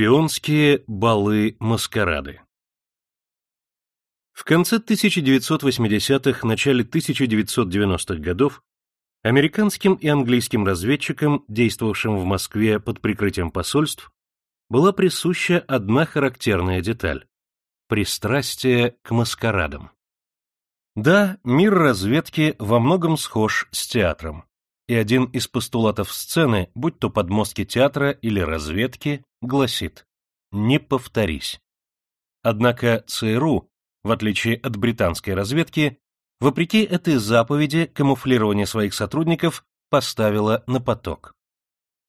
Шпионские балы-маскарады В конце 1980-х, начале 1990-х годов американским и английским разведчикам, действовавшим в Москве под прикрытием посольств, была присуща одна характерная деталь – пристрастие к маскарадам. Да, мир разведки во многом схож с театром и один из постулатов сцены, будь то подмостки театра или разведки, гласит «Не повторись». Однако ЦРУ, в отличие от британской разведки, вопреки этой заповеди камуфлирование своих сотрудников поставила на поток.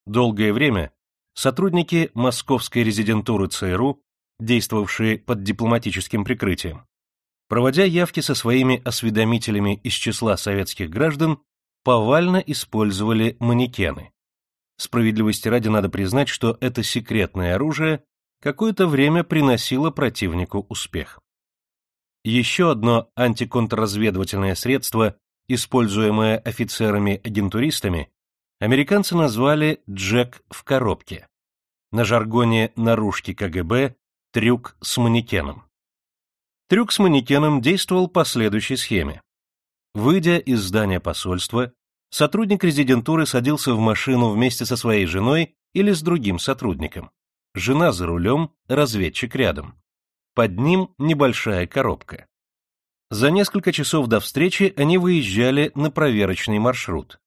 Долгое время сотрудники московской резидентуры ЦРУ, действовавшие под дипломатическим прикрытием, проводя явки со своими осведомителями из числа советских граждан, повально использовали манекены. Справедливости ради надо признать, что это секретное оружие какое-то время приносило противнику успех. Еще одно антиконтрразведывательное средство, используемое офицерами-агентуристами, американцы назвали «Джек в коробке». На жаргоне наружки КГБ трюк с манекеном. Трюк с манекеном действовал по следующей схеме. Выйдя из здания посольства, сотрудник резидентуры садился в машину вместе со своей женой или с другим сотрудником. Жена за рулем, разведчик рядом. Под ним небольшая коробка. За несколько часов до встречи они выезжали на проверочный маршрут.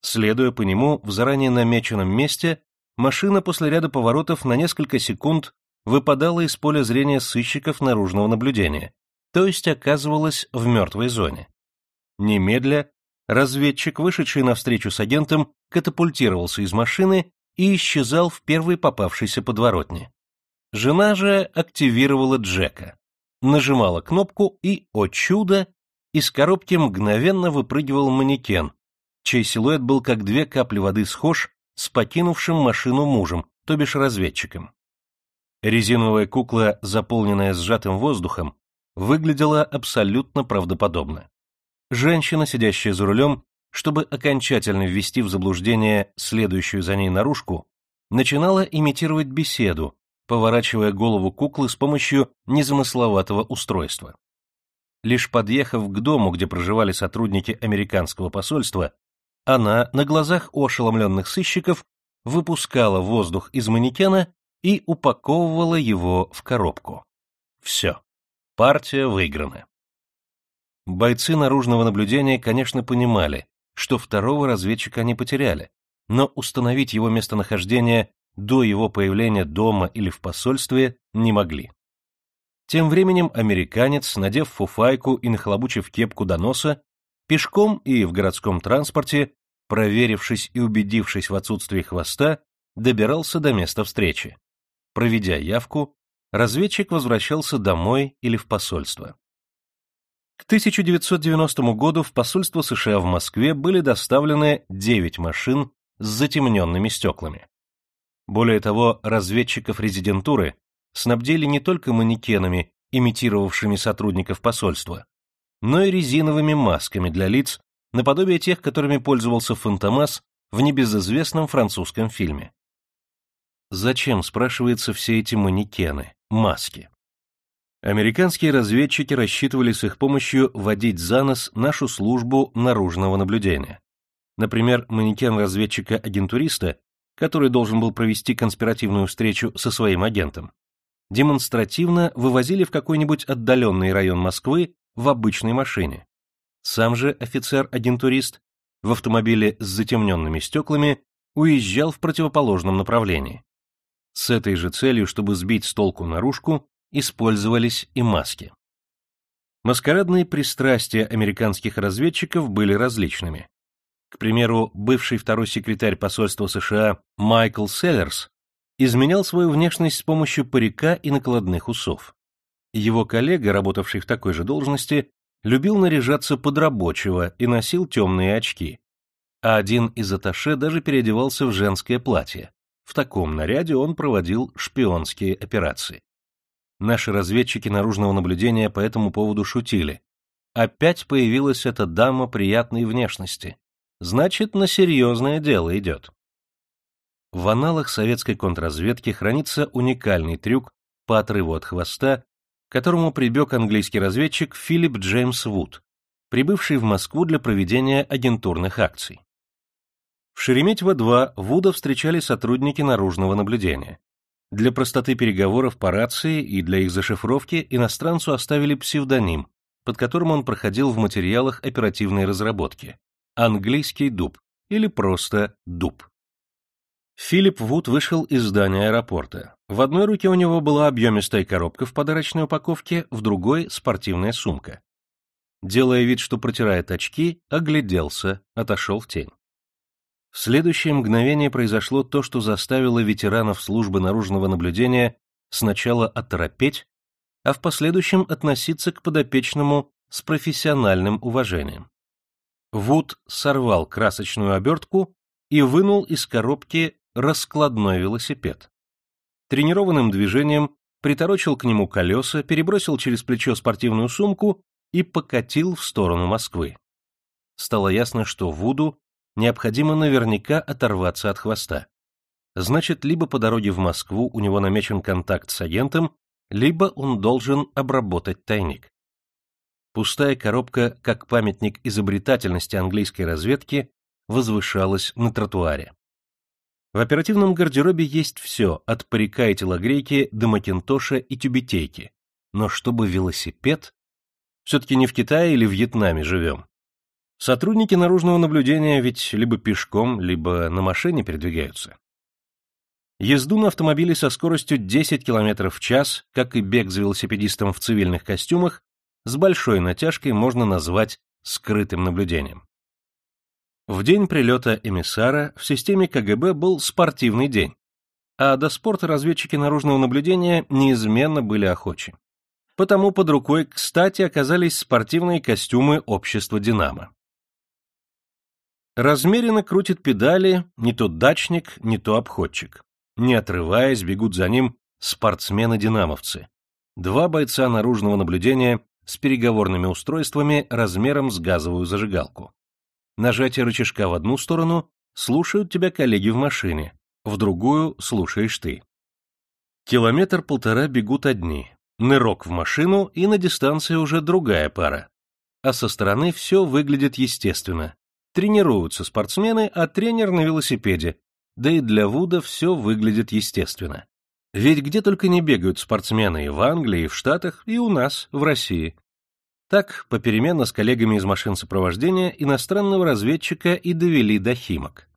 Следуя по нему в заранее намеченном месте, машина после ряда поворотов на несколько секунд выпадала из поля зрения сыщиков наружного наблюдения, то есть оказывалась в мертвой зоне. Немедля разведчик, вышедший навстречу с агентом, катапультировался из машины и исчезал в первой попавшейся подворотне. Жена же активировала Джека, нажимала кнопку и, о чудо, из коробки мгновенно выпрыгивал манекен, чей силуэт был как две капли воды схож с покинувшим машину мужем, то бишь разведчиком. Резиновая кукла, заполненная сжатым воздухом, выглядела абсолютно правдоподобно женщина, сидящая за рулем, чтобы окончательно ввести в заблуждение следующую за ней наружку, начинала имитировать беседу, поворачивая голову куклы с помощью незамысловатого устройства. Лишь подъехав к дому, где проживали сотрудники американского посольства, она на глазах у ошеломленных сыщиков выпускала воздух из манекена и упаковывала его в коробку. Все. Партия выиграна. Бойцы наружного наблюдения, конечно, понимали, что второго разведчика они потеряли, но установить его местонахождение до его появления дома или в посольстве не могли. Тем временем американец, надев фуфайку и нахлобучив кепку до носа, пешком и в городском транспорте, проверившись и убедившись в отсутствии хвоста, добирался до места встречи. Проведя явку, разведчик возвращался домой или в посольство. К 1990 году в посольство США в Москве были доставлены 9 машин с затемненными стеклами. Более того, разведчиков резидентуры снабдили не только манекенами, имитировавшими сотрудников посольства, но и резиновыми масками для лиц, наподобие тех, которыми пользовался Фантомас в небезызвестном французском фильме. Зачем, спрашивается, все эти манекены, маски? Американские разведчики рассчитывали с их помощью водить за нос нашу службу наружного наблюдения. Например, манекен разведчика-агентуриста, который должен был провести конспиративную встречу со своим агентом, демонстративно вывозили в какой-нибудь отдаленный район Москвы в обычной машине. Сам же офицер-агентурист в автомобиле с затемненными стеклами уезжал в противоположном направлении. С этой же целью, чтобы сбить с толку наружку, использовались и маски. Маскарадные пристрастия американских разведчиков были различными. К примеру, бывший второй секретарь посольства США Майкл Селлерс изменял свою внешность с помощью парика и накладных усов. Его коллега, работавший в такой же должности, любил наряжаться под рабочего и носил темные очки. А один из аташе даже переодевался в женское платье. В таком наряде он проводил шпионские операции. Наши разведчики наружного наблюдения по этому поводу шутили. Опять появилась эта дама приятной внешности. Значит, на серьезное дело идет. в аналах советской контрразведки хранится уникальный трюк по отрыву от хвоста, к которому прибег английский разведчик Филипп Джеймс Вуд, прибывший в Москву для проведения агентурных акций. В Шереметьево-2 Вуда встречали сотрудники наружного наблюдения. Для простоты переговоров по рации и для их зашифровки иностранцу оставили псевдоним, под которым он проходил в материалах оперативной разработки – английский дуб или просто дуб. Филипп Вуд вышел из здания аэропорта. В одной руке у него была объемистая коробка в подарочной упаковке, в другой — спортивная сумка. Делая вид, что протирает очки, огляделся, отошел в тень. В следующее мгновение произошло то, что заставило ветеранов службы наружного наблюдения сначала оторопеть, а в последующем относиться к подопечному с профессиональным уважением. Вуд сорвал красочную обертку и вынул из коробки раскладной велосипед. Тренированным движением приторочил к нему колеса, перебросил через плечо спортивную сумку и покатил в сторону Москвы. Стало ясно, что Вуду необходимо наверняка оторваться от хвоста. Значит, либо по дороге в Москву у него намечен контакт с агентом, либо он должен обработать тайник. Пустая коробка, как памятник изобретательности английской разведки, возвышалась на тротуаре. В оперативном гардеробе есть все, от парика и телогрейки до макинтоша и тюбетейки. Но чтобы велосипед? Все-таки не в Китае или Вьетнаме живем. Сотрудники наружного наблюдения ведь либо пешком, либо на машине передвигаются. Езду на автомобиле со скоростью 10 км в час, как и бег за велосипедистом в цивильных костюмах, с большой натяжкой можно назвать скрытым наблюдением. В день прилета эмиссара в системе КГБ был спортивный день, а до спорта разведчики наружного наблюдения неизменно были охочи. Потому под рукой, кстати, оказались спортивные костюмы общества «Динамо». Размеренно крутит педали не то дачник, не то обходчик. Не отрываясь, бегут за ним спортсмены-динамовцы. Два бойца наружного наблюдения с переговорными устройствами размером с газовую зажигалку нажатие рычажка в одну сторону слушают тебя коллеги в машине, в другую слушаешь ты. Километр-полтора бегут одни, нырок в машину и на дистанции уже другая пара. А со стороны все выглядит естественно. Тренируются спортсмены, а тренер на велосипеде. Да и для Вуда все выглядит естественно. Ведь где только не бегают спортсмены и в Англии, и в Штатах, и у нас, в России. Так, попеременно с коллегами из машин сопровождения иностранного разведчика и довели до Химок.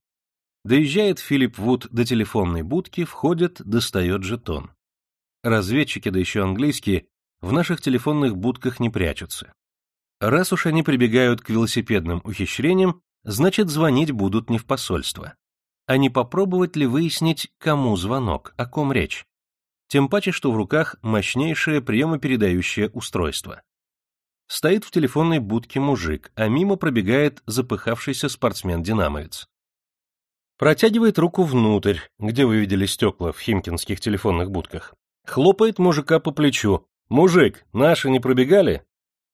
Доезжает Филипп Вуд до телефонной будки, входит, достает жетон. Разведчики, да еще английские, в наших телефонных будках не прячутся. Раз уж они прибегают к велосипедным ухищрениям, значит звонить будут не в посольство. А не попробовать ли выяснить, кому звонок, о ком речь? Тем паче, что в руках мощнейшее приемопередающее устройство. Стоит в телефонной будке мужик, а мимо пробегает запыхавшийся спортсмен-динамовец. Протягивает руку внутрь, где вы видели стекла в химкинских телефонных будках. Хлопает мужика по плечу. «Мужик, наши не пробегали?»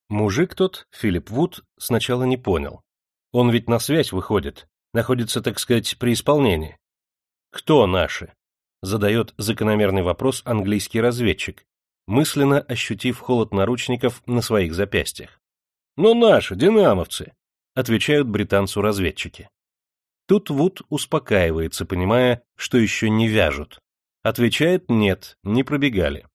Мужик тот, Филипп Вуд, сначала не понял. Он ведь на связь выходит, находится, так сказать, при исполнении. «Кто наши?» — задает закономерный вопрос английский разведчик, мысленно ощутив холод наручников на своих запястьях. «Ну наши, динамовцы!» — отвечают британцу разведчики. Тут Вуд успокаивается, понимая, что еще не вяжут. Отвечает «нет, не пробегали».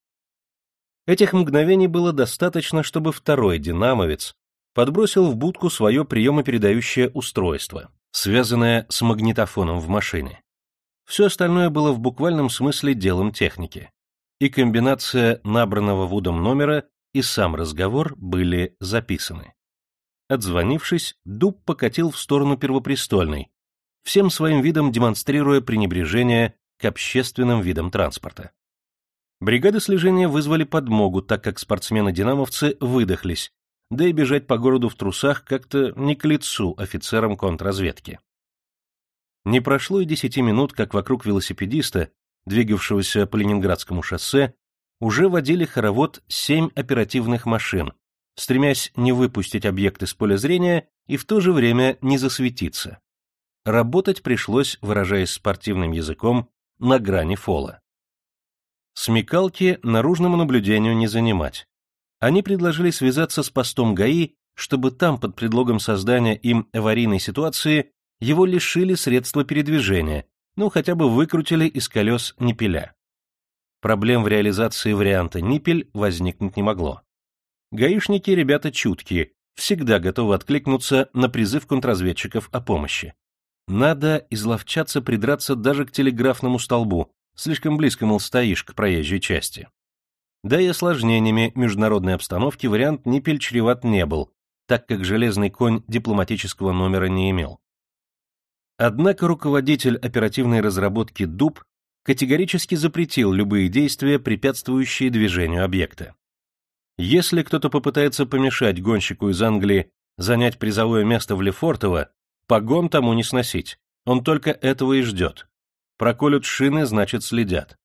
Этих мгновений было достаточно, чтобы второй динамовец подбросил в будку свое приемопередающее устройство, связанное с магнитофоном в машине. Все остальное было в буквальном смысле делом техники и комбинация набранного Вудом номера и сам разговор были записаны. Отзвонившись, Дуб покатил в сторону Первопрестольной, всем своим видом демонстрируя пренебрежение к общественным видам транспорта. Бригады слежения вызвали подмогу, так как спортсмены-динамовцы выдохлись, да и бежать по городу в трусах как-то не к лицу офицерам контрразведки. Не прошло и десяти минут, как вокруг велосипедиста двигавшегося по Ленинградскому шоссе, уже водили хоровод семь оперативных машин, стремясь не выпустить объект из поля зрения и в то же время не засветиться. работать пришлось, выражаясь спортивным языком, на грани фола. Смекалки наружному наблюдению не занимать. Они предложили связаться с постом ГАИ, чтобы там, под предлогом создания им аварийной ситуации, его лишили средства передвижения, ну, хотя бы выкрутили из колес ниппеля. Проблем в реализации варианта ниппель возникнуть не могло. Гаишники ребята чуткие, всегда готовы откликнуться на призыв контрразведчиков о помощи. Надо изловчаться придраться даже к телеграфному столбу, слишком близко, мол, стоишь к проезжей части. Да и осложнениями международной обстановки вариант Ниппель чреват не был, так как железный конь дипломатического номера не имел. Однако руководитель оперативной разработки ДУБ категорически запретил любые действия, препятствующие движению объекта. Если кто-то попытается помешать гонщику из Англии занять призовое место в Лефортово, погон тому не сносить, он только этого и ждет. Проколют шины, значит следят.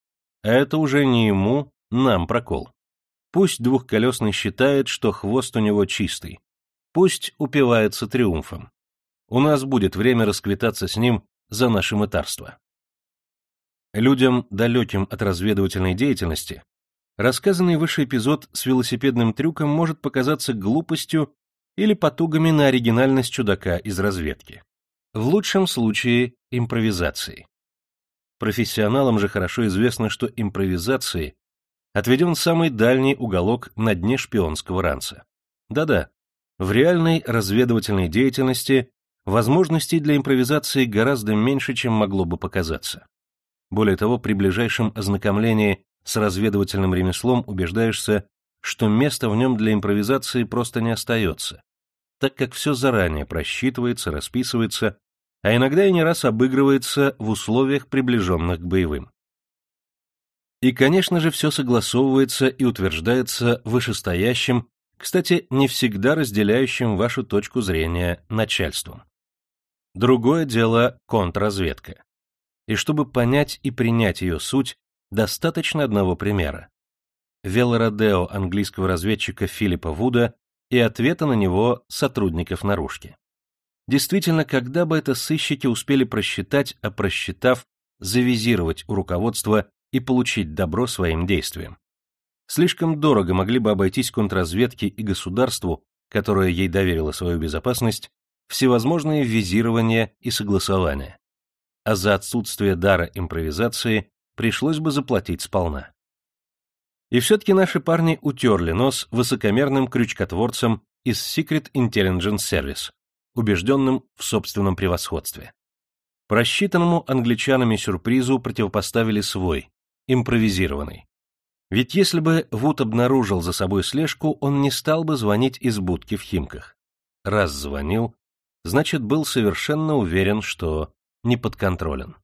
А это уже не ему, нам прокол. Пусть двухколесный считает, что хвост у него чистый. Пусть упивается триумфом. У нас будет время расквитаться с ним за наше мытарство. Людям, далеким от разведывательной деятельности, рассказанный выше эпизод с велосипедным трюком может показаться глупостью или потугами на оригинальность чудака из разведки. В лучшем случае – импровизацией. Профессионалам же хорошо известно, что импровизации отведен самый дальний уголок на дне шпионского ранца. Да-да, в реальной разведывательной деятельности возможностей для импровизации гораздо меньше, чем могло бы показаться. Более того, при ближайшем ознакомлении с разведывательным ремеслом убеждаешься, что места в нем для импровизации просто не остается, так как все заранее просчитывается, расписывается а иногда и не раз обыгрывается в условиях, приближенных к боевым. И, конечно же, все согласовывается и утверждается вышестоящим, кстати, не всегда разделяющим вашу точку зрения начальством. Другое дело — контрразведка. И чтобы понять и принять ее суть, достаточно одного примера. Велородео английского разведчика Филиппа Вуда и ответа на него сотрудников наружки. Действительно, когда бы это сыщики успели просчитать, а просчитав, завизировать у руководства и получить добро своим действиям? Слишком дорого могли бы обойтись контрразведке и государству, которое ей доверило свою безопасность, всевозможные визирования и согласования. А за отсутствие дара импровизации пришлось бы заплатить сполна. И все-таки наши парни утерли нос высокомерным крючкотворцам из Secret Intelligence Service, убежденным в собственном превосходстве. Просчитанному англичанами сюрпризу противопоставили свой, импровизированный. Ведь если бы Вуд обнаружил за собой слежку, он не стал бы звонить из будки в Химках. Раз звонил, значит, был совершенно уверен, что не подконтролен.